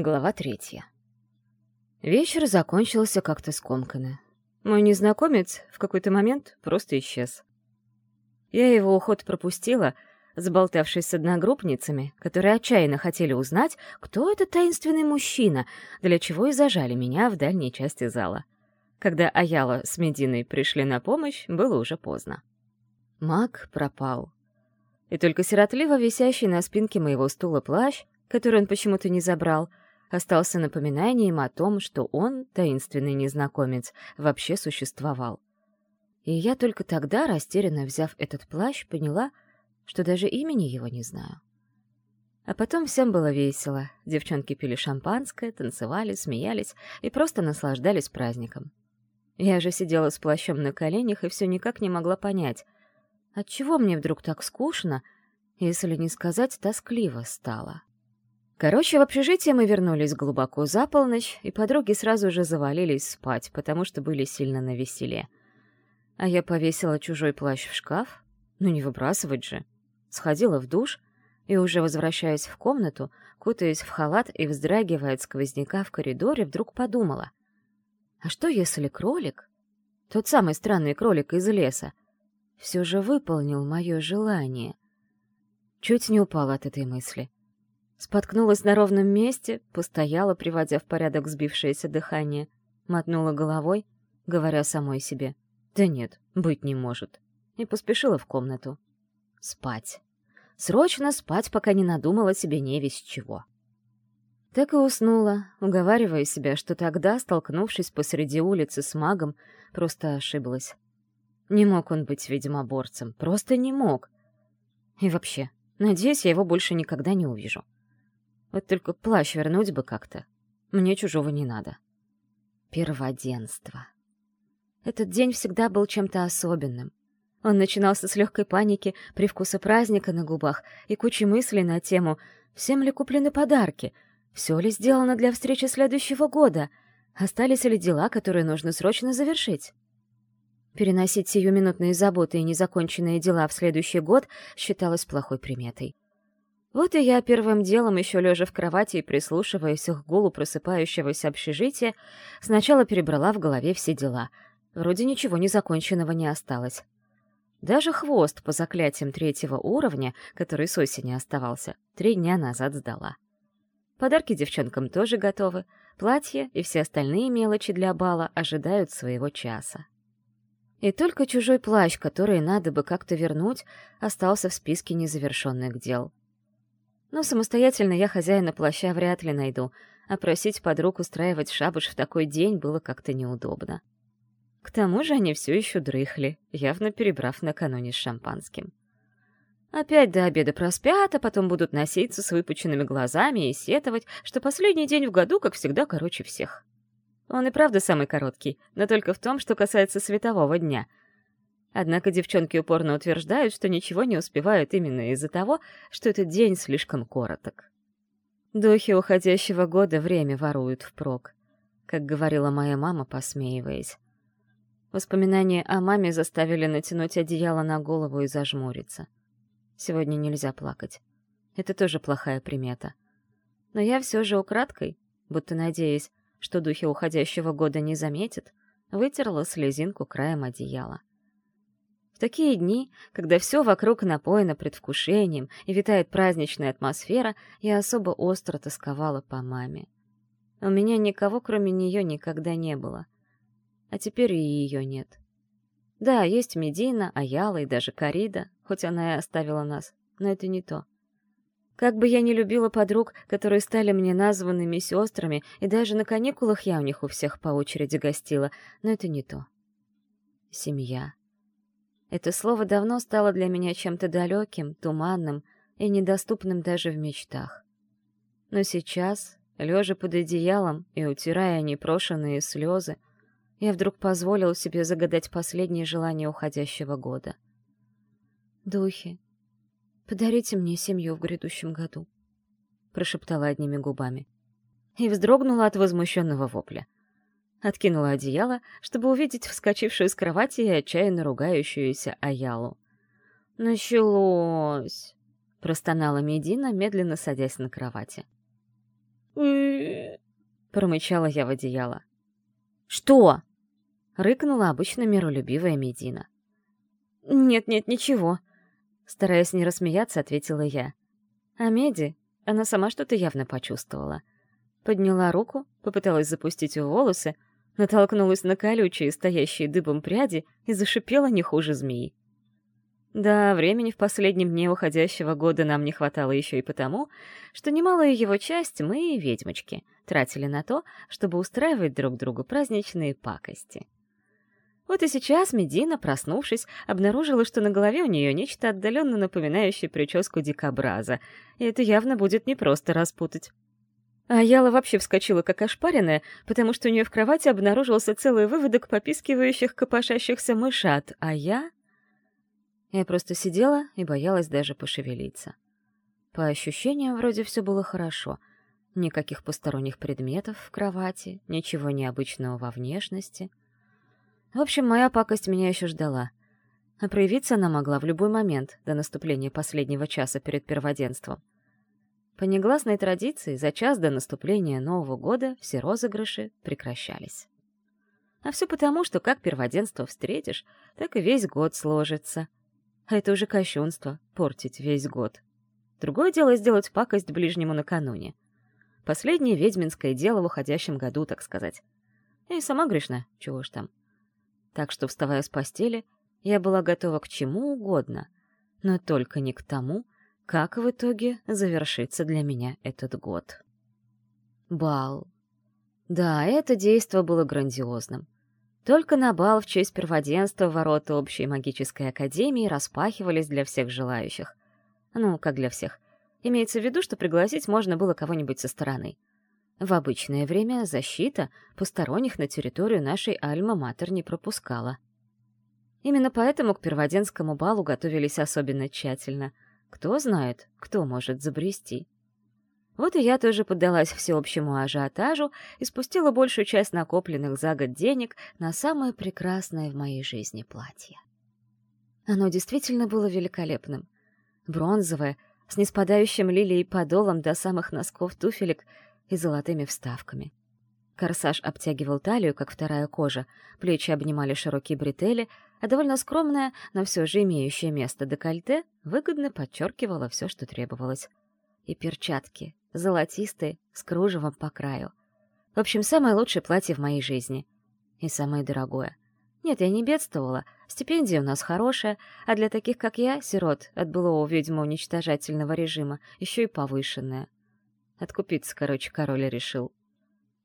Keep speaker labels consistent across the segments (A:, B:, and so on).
A: Глава третья. Вечер закончился как-то скомканно. Мой незнакомец в какой-то момент просто исчез. Я его уход пропустила, заболтавшись с одногруппницами, которые отчаянно хотели узнать, кто этот таинственный мужчина, для чего и зажали меня в дальней части зала. Когда Аяла с Мединой пришли на помощь, было уже поздно. Маг пропал. И только сиротливо висящий на спинке моего стула плащ, который он почему-то не забрал — остался напоминанием о том, что он, таинственный незнакомец, вообще существовал. И я только тогда, растерянно взяв этот плащ, поняла, что даже имени его не знаю. А потом всем было весело. Девчонки пили шампанское, танцевали, смеялись и просто наслаждались праздником. Я же сидела с плащом на коленях и все никак не могла понять, отчего мне вдруг так скучно, если не сказать тоскливо стало. Короче, в общежитие мы вернулись глубоко за полночь, и подруги сразу же завалились спать, потому что были сильно на веселе. А я повесила чужой плащ в шкаф, ну не выбрасывать же. Сходила в душ и, уже возвращаясь в комнату, кутаясь в халат и вздрагивая от сквозняка в коридоре, вдруг подумала. А что если кролик, тот самый странный кролик из леса, все же выполнил мое желание? Чуть не упала от этой мысли — Споткнулась на ровном месте, постояла, приводя в порядок сбившееся дыхание, мотнула головой, говоря самой себе «Да нет, быть не может», и поспешила в комнату. Спать. Срочно спать, пока не надумала себе не весь чего. Так и уснула, уговаривая себя, что тогда, столкнувшись посреди улицы с магом, просто ошиблась. Не мог он быть ведьмоборцем, просто не мог. И вообще, надеюсь, я его больше никогда не увижу. Вот только плащ вернуть бы как-то. Мне чужого не надо. Перводенство. Этот день всегда был чем-то особенным. Он начинался с легкой паники, привкуса праздника на губах и кучи мыслей на тему «Всем ли куплены подарки? Все ли сделано для встречи следующего года? Остались ли дела, которые нужно срочно завершить?» Переносить сиюминутные заботы и незаконченные дела в следующий год считалось плохой приметой. Вот и я первым делом, еще лежа в кровати и прислушиваясь к гулу просыпающегося общежития, сначала перебрала в голове все дела. Вроде ничего незаконченного не осталось. Даже хвост по заклятиям третьего уровня, который с осени оставался, три дня назад сдала. Подарки девчонкам тоже готовы, платья и все остальные мелочи для бала ожидают своего часа. И только чужой плащ, который надо бы как-то вернуть, остался в списке незавершенных дел — но самостоятельно я хозяина плаща вряд ли найду, а просить подруг устраивать шабаш в такой день было как-то неудобно. К тому же они все еще дрыхли, явно перебрав накануне с шампанским. Опять до обеда проспят, а потом будут носиться с выпученными глазами и сетовать, что последний день в году, как всегда, короче всех. Он и правда самый короткий, но только в том, что касается светового дня — Однако девчонки упорно утверждают, что ничего не успевают именно из-за того, что этот день слишком короток. Духи уходящего года время воруют впрок, как говорила моя мама, посмеиваясь. Воспоминания о маме заставили натянуть одеяло на голову и зажмуриться. Сегодня нельзя плакать. Это тоже плохая примета. Но я все же украдкой, будто надеясь, что духи уходящего года не заметят, вытерла слезинку краем одеяла. В такие дни, когда все вокруг напоено предвкушением и витает праздничная атмосфера, я особо остро тосковала по маме. У меня никого, кроме нее, никогда не было. А теперь и ее нет. Да, есть Медина, Аяла и даже Карида, хоть она и оставила нас, но это не то. Как бы я ни любила подруг, которые стали мне названными сестрами, и даже на каникулах я у них у всех по очереди гостила, но это не то. Семья. Это слово давно стало для меня чем-то далеким, туманным и недоступным даже в мечтах. Но сейчас, лежа под одеялом и утирая непрошенные слезы, я вдруг позволил себе загадать последнее желание уходящего года. «Духи, подарите мне семью в грядущем году», — прошептала одними губами. И вздрогнула от возмущенного вопля — Откинула одеяло, чтобы увидеть вскочившую с кровати и отчаянно ругающуюся Аялу. «Началось!» — простонала Медина, медленно садясь на кровати. промычала я в одеяло. «Что?» — рыкнула обычно миролюбивая Медина. «Нет-нет, ничего», — стараясь не рассмеяться, ответила я. А Меди, она сама что-то явно почувствовала. Подняла руку, попыталась запустить в волосы, натолкнулась на колючие, стоящие дыбом пряди и зашипела не хуже змеи. Да, времени в последнем дне уходящего года нам не хватало еще и потому, что немалую его часть мы, ведьмочки, тратили на то, чтобы устраивать друг другу праздничные пакости. Вот и сейчас Медина, проснувшись, обнаружила, что на голове у нее нечто отдаленно напоминающее прическу дикобраза, и это явно будет непросто распутать. А Яла вообще вскочила как ошпаренная, потому что у нее в кровати обнаружился целый выводок попискивающих, копошащихся мышат, а я... Я просто сидела и боялась даже пошевелиться. По ощущениям, вроде все было хорошо. Никаких посторонних предметов в кровати, ничего необычного во внешности. В общем, моя пакость меня еще ждала. А проявиться она могла в любой момент до наступления последнего часа перед перводенством. По негласной традиции, за час до наступления Нового года все розыгрыши прекращались. А все потому, что как перводенство встретишь, так и весь год сложится — а это уже кощунство — портить весь год. Другое дело сделать пакость ближнему накануне. Последнее ведьминское дело в уходящем году, так сказать. И сама грешна, чего ж там. Так что, вставая с постели, я была готова к чему угодно, но только не к тому, как в итоге завершится для меня этот год. Бал. Да, это действо было грандиозным. Только на бал в честь перводенства ворота общей магической академии распахивались для всех желающих. Ну, как для всех. Имеется в виду, что пригласить можно было кого-нибудь со стороны. В обычное время защита посторонних на территорию нашей Альма-Матер не пропускала. Именно поэтому к перводенскому балу готовились особенно тщательно. Кто знает, кто может забрести. Вот и я тоже поддалась всеобщему ажиотажу и спустила большую часть накопленных за год денег на самое прекрасное в моей жизни платье. Оно действительно было великолепным. Бронзовое, с неспадающим лилией подолом до самых носков туфелек и золотыми вставками. Корсаж обтягивал талию, как вторая кожа, плечи обнимали широкие бретели, а довольно скромное, но все же имеющее место декольте выгодно подчеркивало все, что требовалось. И перчатки, золотистые, с кружевом по краю. В общем, самое лучшее платье в моей жизни. И самое дорогое. Нет, я не бедствовала, стипендия у нас хорошая, а для таких, как я, сирот, от былого ведьма уничтожательного режима, еще и повышенная. Откупиться, короче, король решил.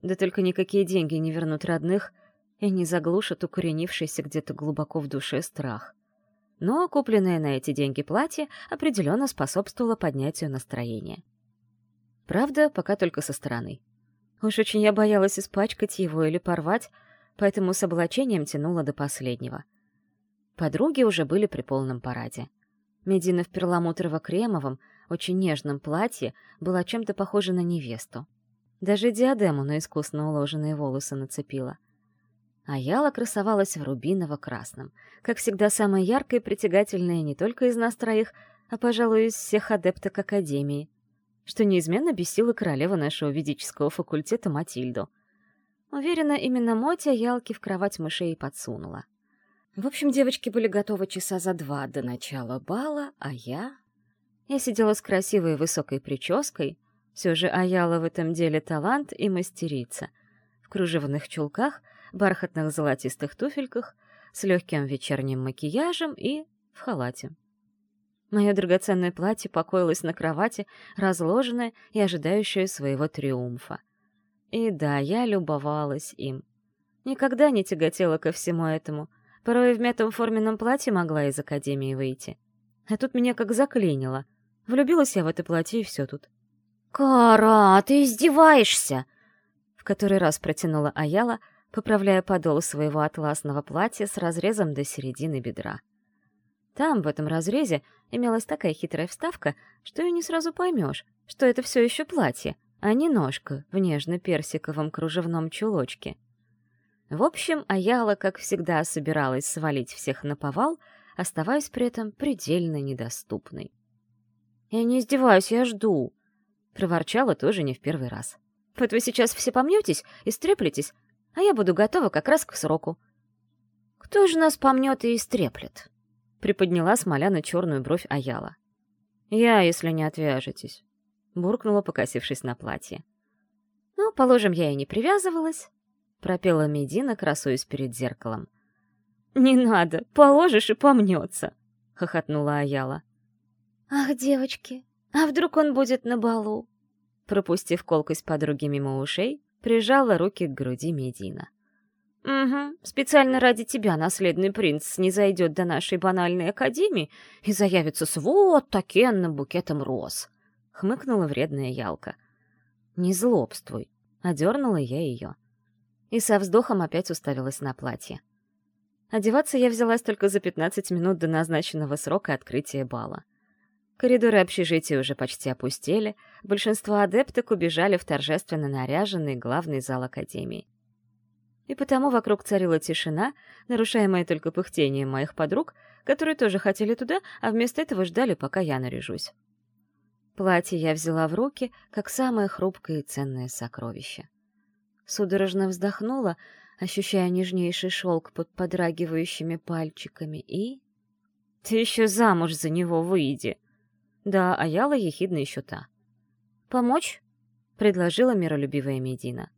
A: Да только никакие деньги не вернут родных и не заглушат укоренившийся где-то глубоко в душе страх. Но купленное на эти деньги платье определенно способствовало поднятию настроения. Правда, пока только со стороны. Уж очень я боялась испачкать его или порвать, поэтому с облачением тянула до последнего. Подруги уже были при полном параде. Медина в перламутрово-кремовом, очень нежном платье была чем-то похожа на невесту. Даже диадему на искусно уложенные волосы нацепила. А Яла красовалась в рубиново-красном, как всегда самая яркая и притягательная не только из нас троих, а, пожалуй, из всех адепток Академии что неизменно бесило королева нашего ведического факультета Матильду. Уверена, именно Мотя ялки в кровать мышей подсунула. В общем, девочки были готовы часа за два до начала бала, а я... Я сидела с красивой высокой прической, все же Аяла в этом деле талант и мастерица, в кружевных чулках, бархатных золотистых туфельках, с легким вечерним макияжем и в халате. Мое драгоценное платье покоилось на кровати, разложенное и ожидающее своего триумфа. И да, я любовалась им. Никогда не тяготела ко всему этому. Порой в мятом форменном платье могла из академии выйти. А тут меня как заклинило. Влюбилась я в это платье, и все тут.
B: «Кара, ты издеваешься!»
A: В который раз протянула Аяла, поправляя подол своего атласного платья с разрезом до середины бедра. Там, в этом разрезе, имелась такая хитрая вставка, что и не сразу поймешь, что это все еще платье, а не ножка в нежно-персиковом кружевном чулочке. В общем, Аяла, как всегда, собиралась свалить всех на повал, оставаясь при этом предельно недоступной. «Я не издеваюсь, я жду», — проворчала тоже не в первый раз. Вот вы сейчас все помнетесь и стреплетесь, а я буду готова как раз к сроку».
B: «Кто же нас помнет и истреплет?»
A: — приподняла смоляна черную бровь Аяла. «Я, если не отвяжетесь», — буркнула, покосившись на платье.
B: «Ну, положим, я и не привязывалась», —
A: пропела Медина, красуясь перед зеркалом. «Не надо, положишь и помнется», — хохотнула Аяла.
B: «Ах, девочки, а вдруг он будет на балу?»
A: Пропустив колкость подруги мимо ушей, прижала руки к груди Медина. «Угу, специально ради тебя наследный принц не зайдет до нашей банальной академии и заявится с вот такенным букетом роз», — хмыкнула вредная Ялка. «Не злобствуй», — одернула я ее. И со вздохом опять уставилась на платье. Одеваться я взялась только за 15 минут до назначенного срока открытия бала. Коридоры общежития уже почти опустели, большинство адепток убежали в торжественно наряженный главный зал Академии. И потому вокруг царила тишина, нарушаемая только пыхтением моих подруг, которые тоже хотели туда, а вместо этого ждали, пока я наряжусь. Платье я взяла в руки, как самое хрупкое и ценное сокровище. Судорожно вздохнула, ощущая нежнейший шелк под подрагивающими пальчиками, и... «Ты еще замуж за него выйди!» Да, а Яла ехидна еще та. «Помочь?» — предложила миролюбивая Медина.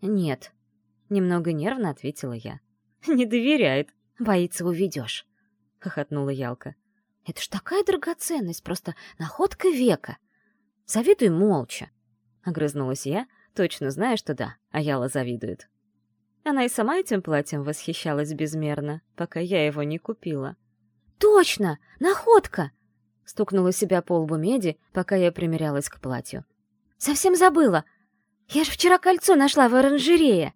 A: «Нет», — немного нервно ответила я. «Не доверяет. Боится, уведешь», — хохотнула Ялка.
B: «Это ж такая драгоценность, просто находка века. Завидуй молча», —
A: огрызнулась я, точно зная, что да, а Яла завидует. Она и сама этим платьем восхищалась безмерно, пока я его не купила.
B: «Точно! Находка!
A: Стукнула себя по лбу меди, пока я примерялась к платью.
B: «Совсем забыла! Я же вчера кольцо нашла в оранжерее!»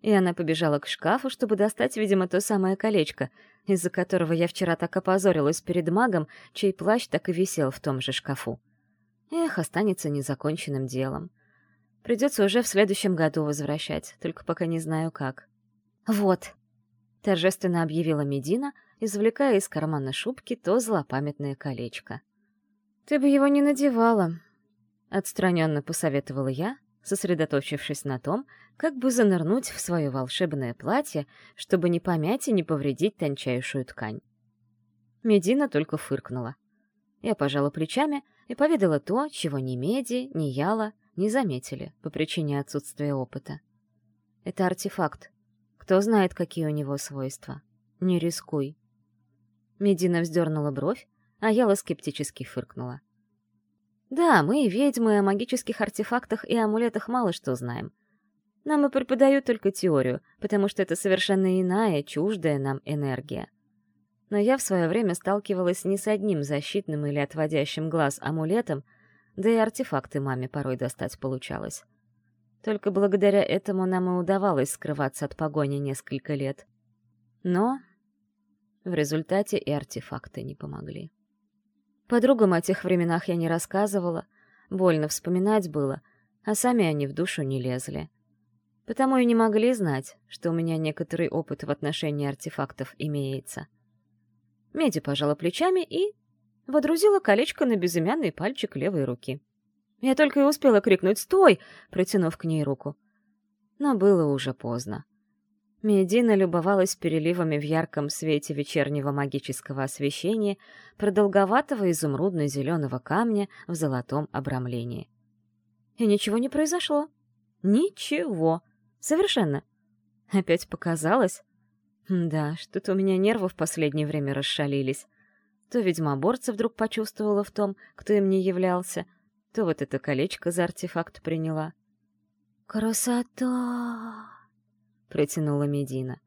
A: И она побежала к шкафу, чтобы достать, видимо, то самое колечко, из-за которого я вчера так опозорилась перед магом, чей плащ так и висел в том же шкафу. Эх, останется незаконченным делом. Придется уже в следующем году возвращать, только пока не знаю как.
B: «Вот», — торжественно объявила Медина, — извлекая из кармана шубки то злопамятное колечко.
A: «Ты бы его не надевала», — отстраненно посоветовала я, сосредоточившись на том, как бы занырнуть в свое волшебное платье, чтобы не помять и не повредить тончайшую ткань. Медина только фыркнула. Я пожала плечами и поведала то, чего ни Меди, ни Яла не заметили по причине отсутствия опыта. Это артефакт. Кто знает, какие у него свойства. Не рискуй. Медина вздернула бровь, а Яла скептически фыркнула. «Да, мы, ведьмы, о магических артефактах и амулетах мало что знаем. Нам и преподают только теорию, потому что это совершенно иная, чуждая нам энергия. Но я в свое время сталкивалась не с одним защитным или отводящим глаз амулетом, да и артефакты маме порой достать получалось. Только благодаря этому нам и удавалось скрываться от погони несколько лет. Но в результате и артефакты не помогли. Подругам о тех временах я не рассказывала, больно вспоминать было, а сами они в душу не лезли. Потому и не могли знать, что у меня некоторый опыт в отношении артефактов имеется. Меди пожала плечами и водрузила колечко на безымянный пальчик левой руки. Я только и успела крикнуть «Стой!», протянув к ней руку. Но было уже поздно. Медина любовалась переливами в ярком свете вечернего магического освещения продолговатого изумрудно-зеленого камня в золотом обрамлении. И ничего не произошло. Ничего. Совершенно. Опять показалось? Да, что-то у меня нервы в последнее время расшалились. То ведьмоборца вдруг почувствовала в том, кто им не являлся, то вот это колечко за артефакт приняла.
B: «Красота!»
A: — протянула Медина.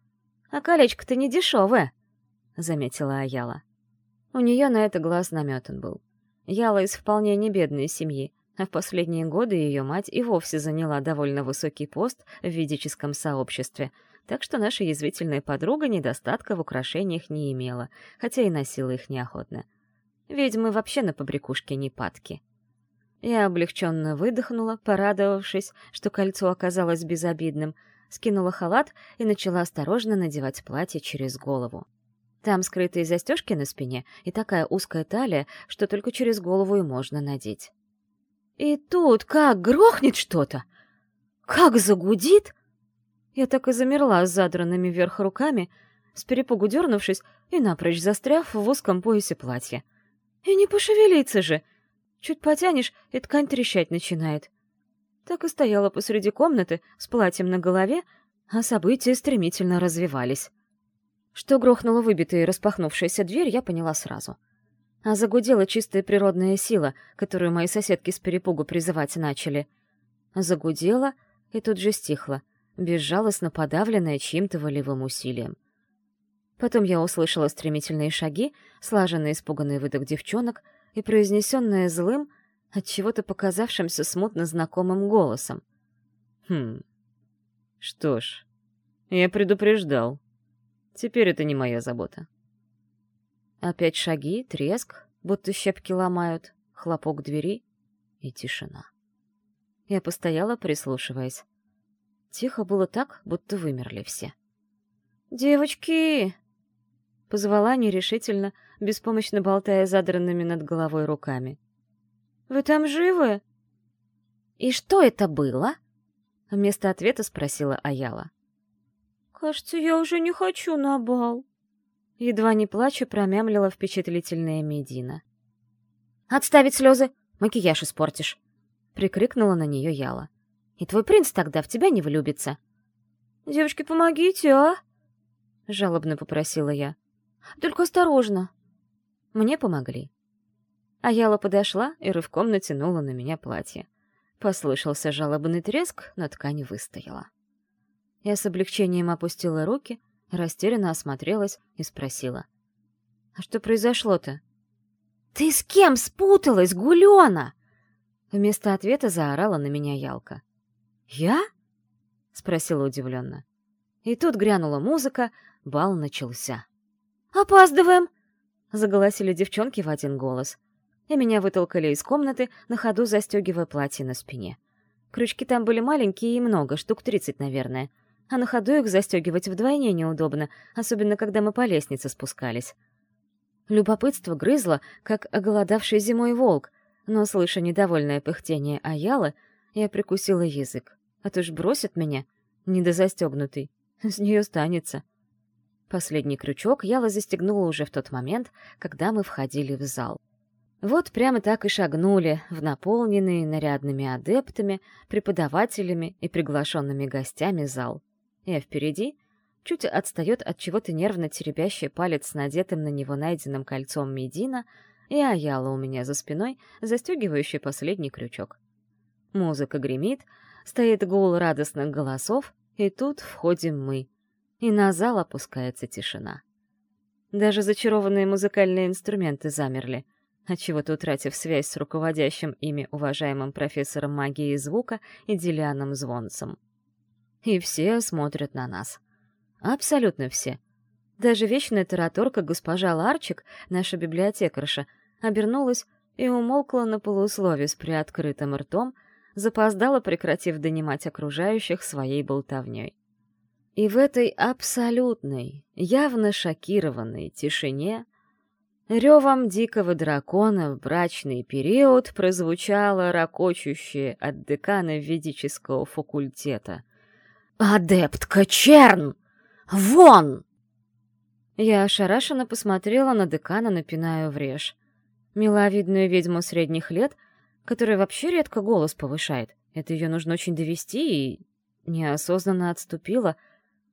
A: «А колечко-то не дешевое», — заметила Аяла. У нее на это глаз наметан был. Яла из вполне небедной семьи, а в последние годы ее мать и вовсе заняла довольно высокий пост в ведическом сообществе, так что наша язвительная подруга недостатка в украшениях не имела, хотя и носила их неохотно. Ведьмы вообще на побрякушке не падки. Я облегченно выдохнула, порадовавшись, что кольцо оказалось безобидным — скинула халат и начала осторожно надевать платье через голову. Там скрытые застежки на спине и такая узкая талия, что только через голову и можно надеть. И тут как грохнет что-то! Как загудит! Я так и замерла с задранными вверх руками, с перепугу дернувшись и напрочь застряв в узком поясе платья. И не пошевелиться же! Чуть потянешь, и ткань трещать начинает. Так и стояла посреди комнаты с платьем на голове, а события стремительно развивались. Что грохнула выбитая и распахнувшаяся дверь, я поняла сразу. А загудела чистая природная сила, которую мои соседки с перепугу призывать начали. Загудела и тут же стихла, безжалостно подавленная чьим-то волевым усилием. Потом я услышала стремительные шаги, слаженный испуганный выдох девчонок и произнесенное злым, от чего-то показавшимся смутно знакомым голосом.
B: «Хм... Что ж, я предупреждал. Теперь это не моя забота».
A: Опять шаги, треск, будто щепки ломают, хлопок двери и тишина. Я постояла, прислушиваясь. Тихо было так, будто вымерли все. «Девочки!» Позвала нерешительно, беспомощно болтая задранными над головой руками. «Вы там живы?» «И что это было?» Вместо ответа спросила Аяла. «Кажется, я уже не хочу на бал». Едва не плача, промямлила впечатлительная Медина. «Отставить слезы! Макияж испортишь!» Прикрикнула на нее Яла. «И твой принц тогда в тебя не влюбится!» «Девочки, помогите, а!» Жалобно попросила я. Только осторожно!» Мне помогли. Аяла подошла и рывком натянула на меня платье. Послышался жалобный треск, но ткань выстояла. Я с облегчением опустила руки, растерянно осмотрелась и спросила. «А что произошло-то?» «Ты с кем спуталась, Гулёна?» Вместо ответа заорала на меня Ялка. «Я?» — спросила удивленно. И тут грянула музыка, бал начался. «Опаздываем!» — заголосили девчонки в один голос. И меня вытолкали из комнаты, на ходу застегивая платье на спине. Крючки там были маленькие и много, штук тридцать, наверное. А на ходу их застегивать вдвойне неудобно, особенно когда мы по лестнице спускались. Любопытство грызло, как оголодавший зимой волк, но, слыша недовольное пыхтение Аялы, я прикусила язык. А то ж бросит меня, недозастегнутый. С нее станется. Последний крючок Яла застегнула уже в тот момент, когда мы входили в зал. Вот прямо так и шагнули в наполненный нарядными адептами, преподавателями и приглашенными гостями зал. И впереди чуть отстает от чего-то нервно теребящий палец с надетым на него найденным кольцом Медина и Аяла у меня за спиной, застегивающий последний крючок. Музыка гремит, стоит гул радостных голосов, и тут входим мы — и на зал опускается тишина. Даже зачарованные музыкальные инструменты замерли, отчего-то утратив связь с руководящим ими уважаемым профессором магии звука и Делианом Звонцем. И все смотрят на нас. Абсолютно все. Даже вечная тараторка госпожа Ларчик, наша библиотекарша, обернулась и умолкла на полуслове с приоткрытым ртом, запоздала, прекратив донимать окружающих своей болтовней. И в этой абсолютной, явно шокированной тишине ревом дикого дракона в брачный период прозвучало ракочущее от декана ведического факультета. «Адептка Черн! Вон!» Я ошарашенно посмотрела на декана, напиная в режь. Миловидную ведьму средних лет, которая вообще редко голос повышает. Это ее нужно очень довести, и неосознанно отступила —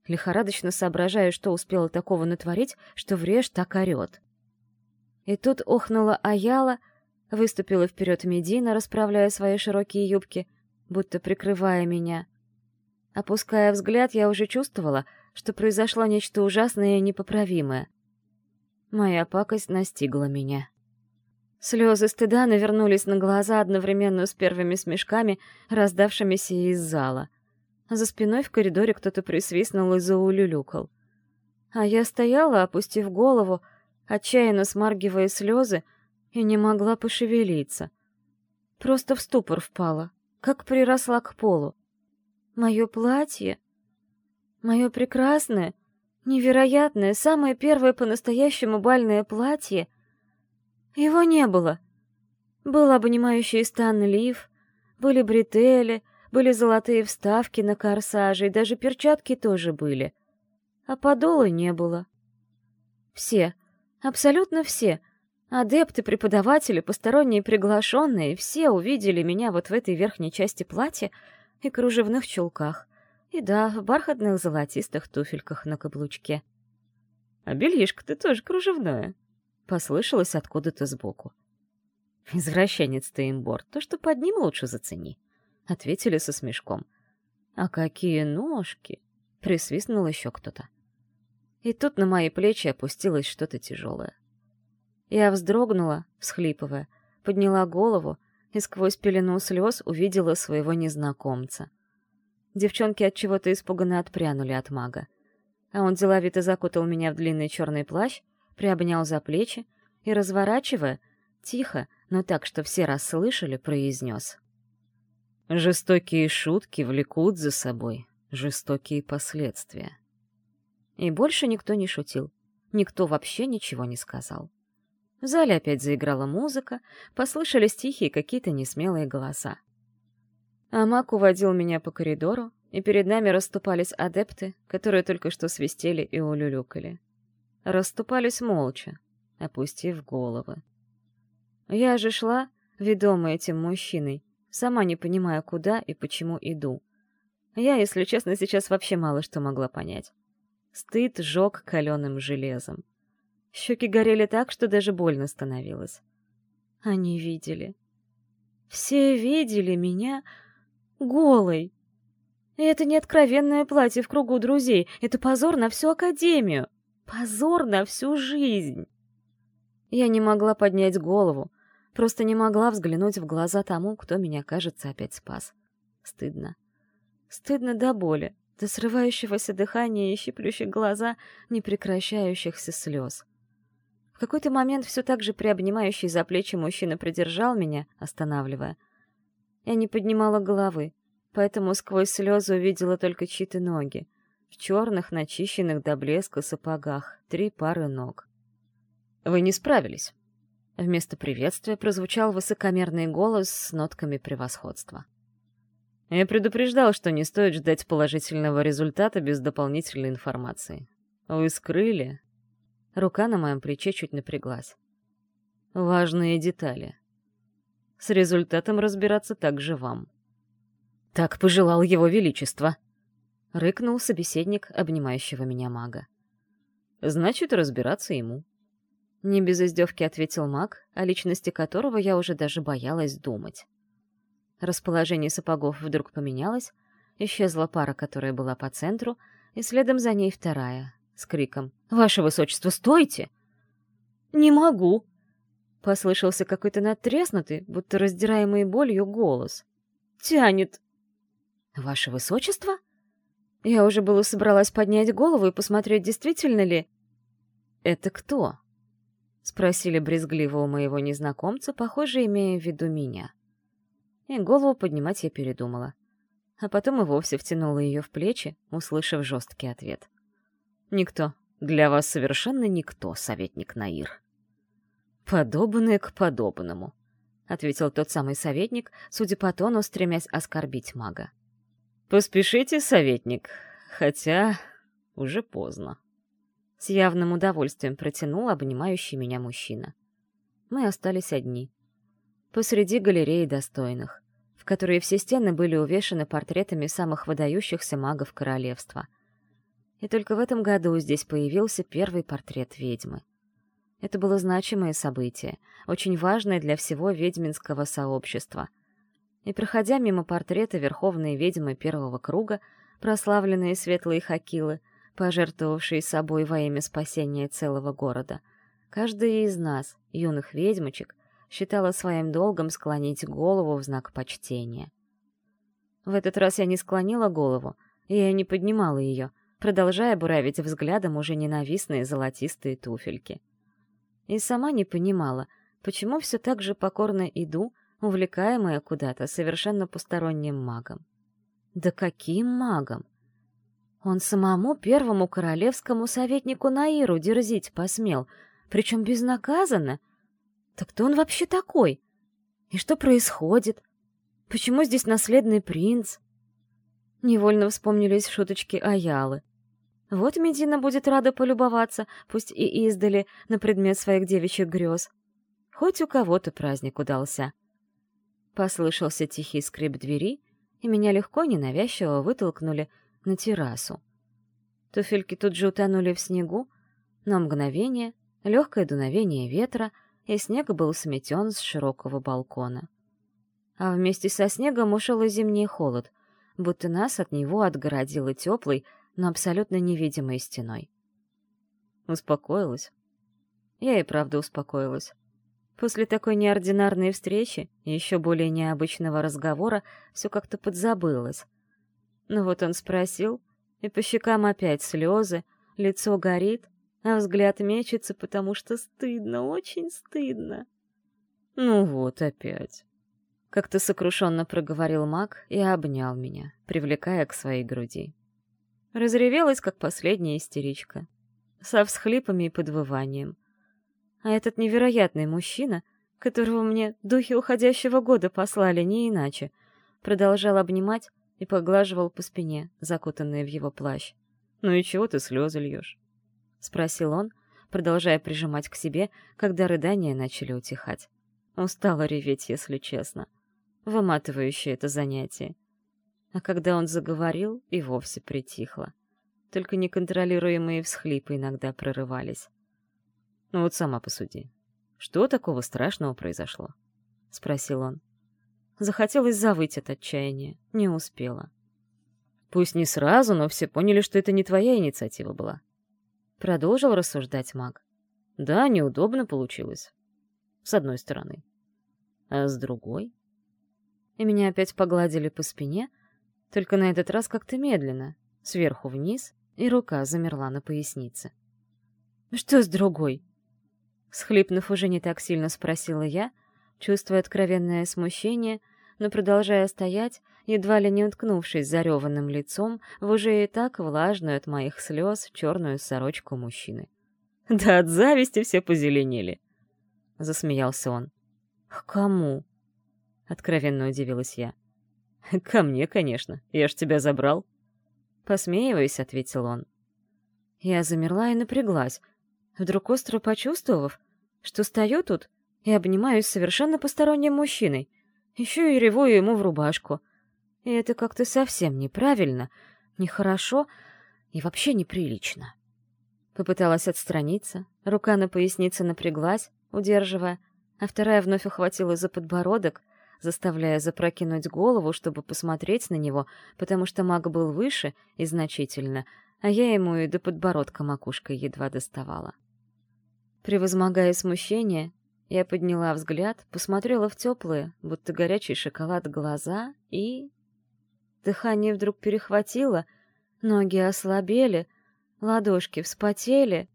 A: лихорадочно соображая, что успела такого натворить, что врежь так орёт. И тут охнула Аяла, выступила вперед Медина, расправляя свои широкие юбки, будто прикрывая меня. Опуская взгляд, я уже чувствовала, что произошло нечто ужасное и непоправимое. Моя пакость настигла меня. Слезы стыда навернулись на глаза одновременно с первыми смешками, раздавшимися из зала — за спиной в коридоре кто-то присвистнул и заулюлюкал. А я стояла, опустив голову, отчаянно смаргивая слезы, и не могла пошевелиться. Просто в ступор впала, как приросла к полу. Мое платье, мое прекрасное, невероятное, самое первое по-настоящему бальное платье, его не было. Был обнимающий стан лиф, были бретели, были золотые вставки на корсаже, и даже перчатки тоже были. А подола не было. Все, абсолютно все, адепты, преподаватели, посторонние приглашенные, все увидели меня вот в этой верхней части платья и кружевных чулках. И да, в бархатных золотистых туфельках на каблучке. «А бельишко ты тоже кружевное», — послышалось откуда-то сбоку. «Извращенец ты, имбор, то, что под ним лучше зацени», — ответили со смешком. «А какие ножки!» — присвистнул еще кто-то. И тут на мои плечи опустилось что-то тяжелое. Я вздрогнула, всхлипывая, подняла голову и сквозь пелену слез увидела своего незнакомца. Девчонки от чего-то испуганно отпрянули от мага. А он деловито закутал меня в длинный черный плащ, приобнял за плечи и, разворачивая, тихо, но так, что все расслышали, произнес. «Жестокие шутки влекут за собой жестокие последствия». И больше никто не шутил, никто вообще ничего не сказал. В зале опять заиграла музыка, послышались тихие какие-то несмелые голоса. Амак уводил меня по коридору, и перед нами расступались адепты, которые только что свистели и улюлюкали. Расступались молча, опустив головы. Я же шла, ведомая этим мужчиной, сама не понимая, куда и почему иду. Я, если честно, сейчас вообще мало что могла понять. Стыд жег каленым железом. Щеки горели так, что даже больно становилось. Они видели. Все видели меня голой. И это не откровенное платье в кругу друзей, это позор на всю академию. Позор на всю жизнь. Я не могла поднять голову, Просто не могла взглянуть в глаза тому, кто меня, кажется, опять спас. Стыдно. Стыдно до боли, до срывающегося дыхания и щиплющих глаза непрекращающихся слез. В какой-то момент все так же приобнимающий за плечи мужчина придержал меня, останавливая. Я не поднимала головы, поэтому сквозь слезы увидела только чьи-то ноги. В черных, начищенных до блеска сапогах, три пары ног. «Вы не справились», Вместо приветствия прозвучал высокомерный голос с нотками превосходства. Я предупреждал, что не стоит ждать положительного результата без дополнительной информации. Вы скрыли. Рука на моем плече чуть напряглась. Важные детали. С результатом разбираться также вам. Так пожелал его величество. Рыкнул собеседник обнимающего меня мага. Значит, разбираться ему. Не без издевки ответил маг, о личности которого я уже даже боялась думать. Расположение сапогов вдруг поменялось, исчезла пара, которая была по центру, и следом за ней вторая, с криком «Ваше высочество, стойте!» «Не могу!» — послышался какой-то надтреснутый, будто раздираемый болью голос. «Тянет!» «Ваше высочество?» Я уже было собралась поднять голову и посмотреть, действительно ли... «Это кто?» — спросили брезгливо у моего незнакомца, похоже, имея в виду меня. И голову поднимать я передумала. А потом и вовсе втянула ее в плечи, услышав жесткий ответ. «Никто. Для вас совершенно никто, советник Наир». «Подобное к подобному», — ответил тот самый советник, судя по тону, стремясь оскорбить мага. «Поспешите, советник, хотя уже поздно». С явным удовольствием протянул обнимающий меня мужчина. Мы остались одни. Посреди галереи достойных, в которой все стены были увешаны портретами самых выдающихся магов королевства. И только в этом году здесь появился первый портрет ведьмы. Это было значимое событие, очень важное для всего ведьминского сообщества. И проходя мимо портрета верховной ведьмы первого круга, прославленные светлые хакилы, пожертвовавшие собой во имя спасения целого города. Каждая из нас, юных ведьмочек, считала своим долгом склонить голову в знак почтения. В этот раз я не склонила голову, и я не поднимала ее, продолжая буравить взглядом уже ненавистные золотистые туфельки. И сама не понимала, почему все так же покорно иду, увлекаемая куда-то совершенно посторонним магом. Да каким магом? Он самому первому королевскому советнику Наиру дерзить посмел, причем безнаказанно. Так кто он вообще такой? И что происходит? Почему здесь наследный принц? Невольно вспомнились шуточки Аялы. Вот Медина будет рада полюбоваться, пусть и издали, на предмет своих девичьих грез. Хоть у кого-то праздник удался. Послышался тихий скрип двери, и меня легко, ненавязчиво вытолкнули на террасу. Туфельки тут же утонули в снегу, на мгновение легкое дуновение ветра, и снег был сметен с широкого балкона. А вместе со снегом ушел и зимний холод, будто нас от него отгородило теплой, но абсолютно невидимой стеной. Успокоилась. Я и правда успокоилась. После такой неординарной встречи и еще более необычного разговора все как-то подзабылось. Но вот он спросил, и по щекам опять слезы, лицо горит, а взгляд мечется, потому что стыдно, очень стыдно. Ну вот опять. Как-то сокрушенно проговорил маг и обнял меня, привлекая к своей груди. Разревелась, как последняя истеричка. Со всхлипами и подвыванием. А этот невероятный мужчина, которого мне духи уходящего года послали не иначе, продолжал обнимать и поглаживал по спине, закутанные в его плащ. «Ну и чего ты слезы льешь?» — спросил он, продолжая прижимать к себе, когда рыдания начали утихать. Устала реветь, если честно. Выматывающее это занятие. А когда он заговорил, и вовсе притихло. Только неконтролируемые всхлипы иногда прорывались. «Ну вот сама посуди. Что такого страшного произошло?» — спросил он. Захотелось завыть от отчаяния. Не успела. Пусть не сразу, но все поняли, что это не твоя инициатива была. Продолжил рассуждать маг. Да, неудобно получилось. С одной стороны. А с другой? И меня опять погладили по спине, только на этот раз как-то медленно, сверху вниз, и рука замерла на пояснице. «Что с другой?» Схлипнув уже не так сильно спросила я, чувствуя откровенное смущение, но продолжая стоять, едва ли не уткнувшись зареванным лицом в уже и так влажную от моих слез черную сорочку мужчины. «Да от зависти все позеленели!» — засмеялся он. «К кому?» — откровенно удивилась я. «Ко мне, конечно. Я ж тебя забрал». Посмеиваясь, ответил он. Я замерла и напряглась, вдруг остро почувствовав, что стою тут и обнимаюсь совершенно посторонним мужчиной, еще и ревую ему в рубашку. И это как-то совсем неправильно, нехорошо и вообще неприлично. Попыталась отстраниться, рука на пояснице напряглась, удерживая, а вторая вновь ухватила за подбородок, заставляя запрокинуть голову, чтобы посмотреть на него, потому что маг был выше и значительно, а я ему и до подбородка макушкой едва доставала. Превозмогая смущение, я подняла взгляд, посмотрела в теплые, будто горячий шоколад, глаза и... Дыхание вдруг перехватило, ноги ослабели, ладошки вспотели.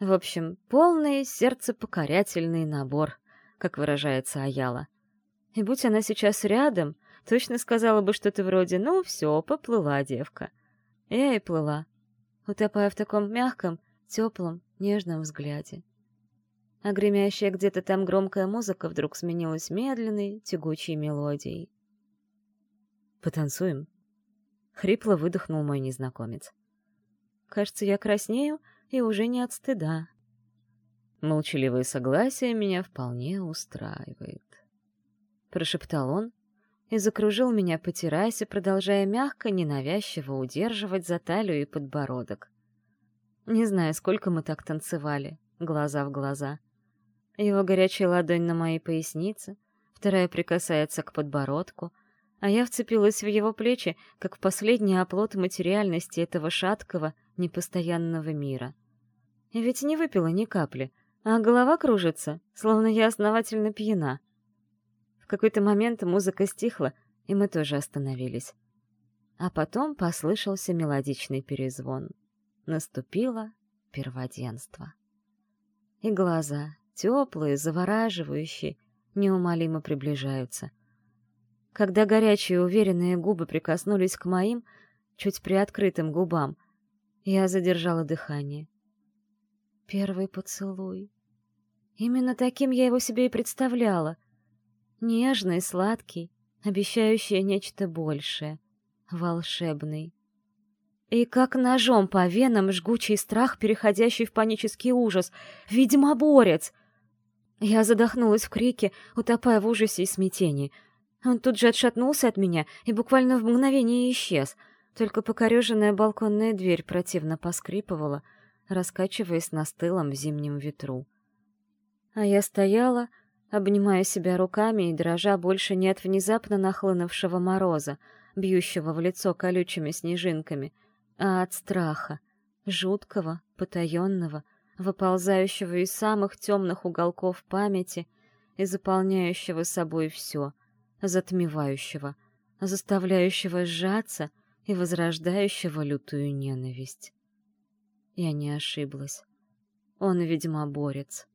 A: В общем, полный сердцепокорятельный набор, как выражается Аяла. И будь она сейчас рядом, точно сказала бы что-то вроде «Ну все, поплыла девка». Я и плыла, утопая в таком мягком, теплом, нежном взгляде а гремящая где-то там громкая музыка вдруг сменилась медленной, тягучей мелодией. «Потанцуем?» — хрипло выдохнул мой незнакомец. «Кажется, я краснею, и уже не от стыда». Молчаливое согласие меня вполне устраивает. Прошептал он и закружил меня по террасе, продолжая мягко, ненавязчиво удерживать за талию и подбородок. Не знаю, сколько мы так танцевали, глаза в глаза — его горячая ладонь на моей пояснице, вторая прикасается к подбородку, а я вцепилась в его плечи, как в последний оплот материальности этого шаткого, непостоянного мира. И ведь не выпила ни капли, а голова кружится, словно я основательно пьяна. В какой-то момент музыка стихла, и мы тоже остановились. А потом послышался мелодичный перезвон. Наступило перводенство. И глаза, теплые, завораживающие, неумолимо приближаются. Когда горячие уверенные губы прикоснулись к моим, чуть приоткрытым губам, я задержала дыхание. Первый поцелуй. Именно таким я его себе и представляла. Нежный, сладкий, обещающая нечто большее, волшебный. И как ножом по венам жгучий страх, переходящий в панический ужас. Ведьмоборец! Я задохнулась в крике, утопая в ужасе и смятении. Он тут же отшатнулся от меня и буквально в мгновение исчез. Только покореженная балконная дверь противно поскрипывала, раскачиваясь на стылом зимнем ветру. А я стояла, обнимая себя руками и дрожа больше не от внезапно нахлынувшего мороза, бьющего в лицо колючими снежинками — а от страха, жуткого, потаенного, выползающего из самых темных уголков памяти и заполняющего собой все, затмевающего, заставляющего сжаться и возрождающего лютую ненависть. Я не ошиблась. Он ведьмоборец.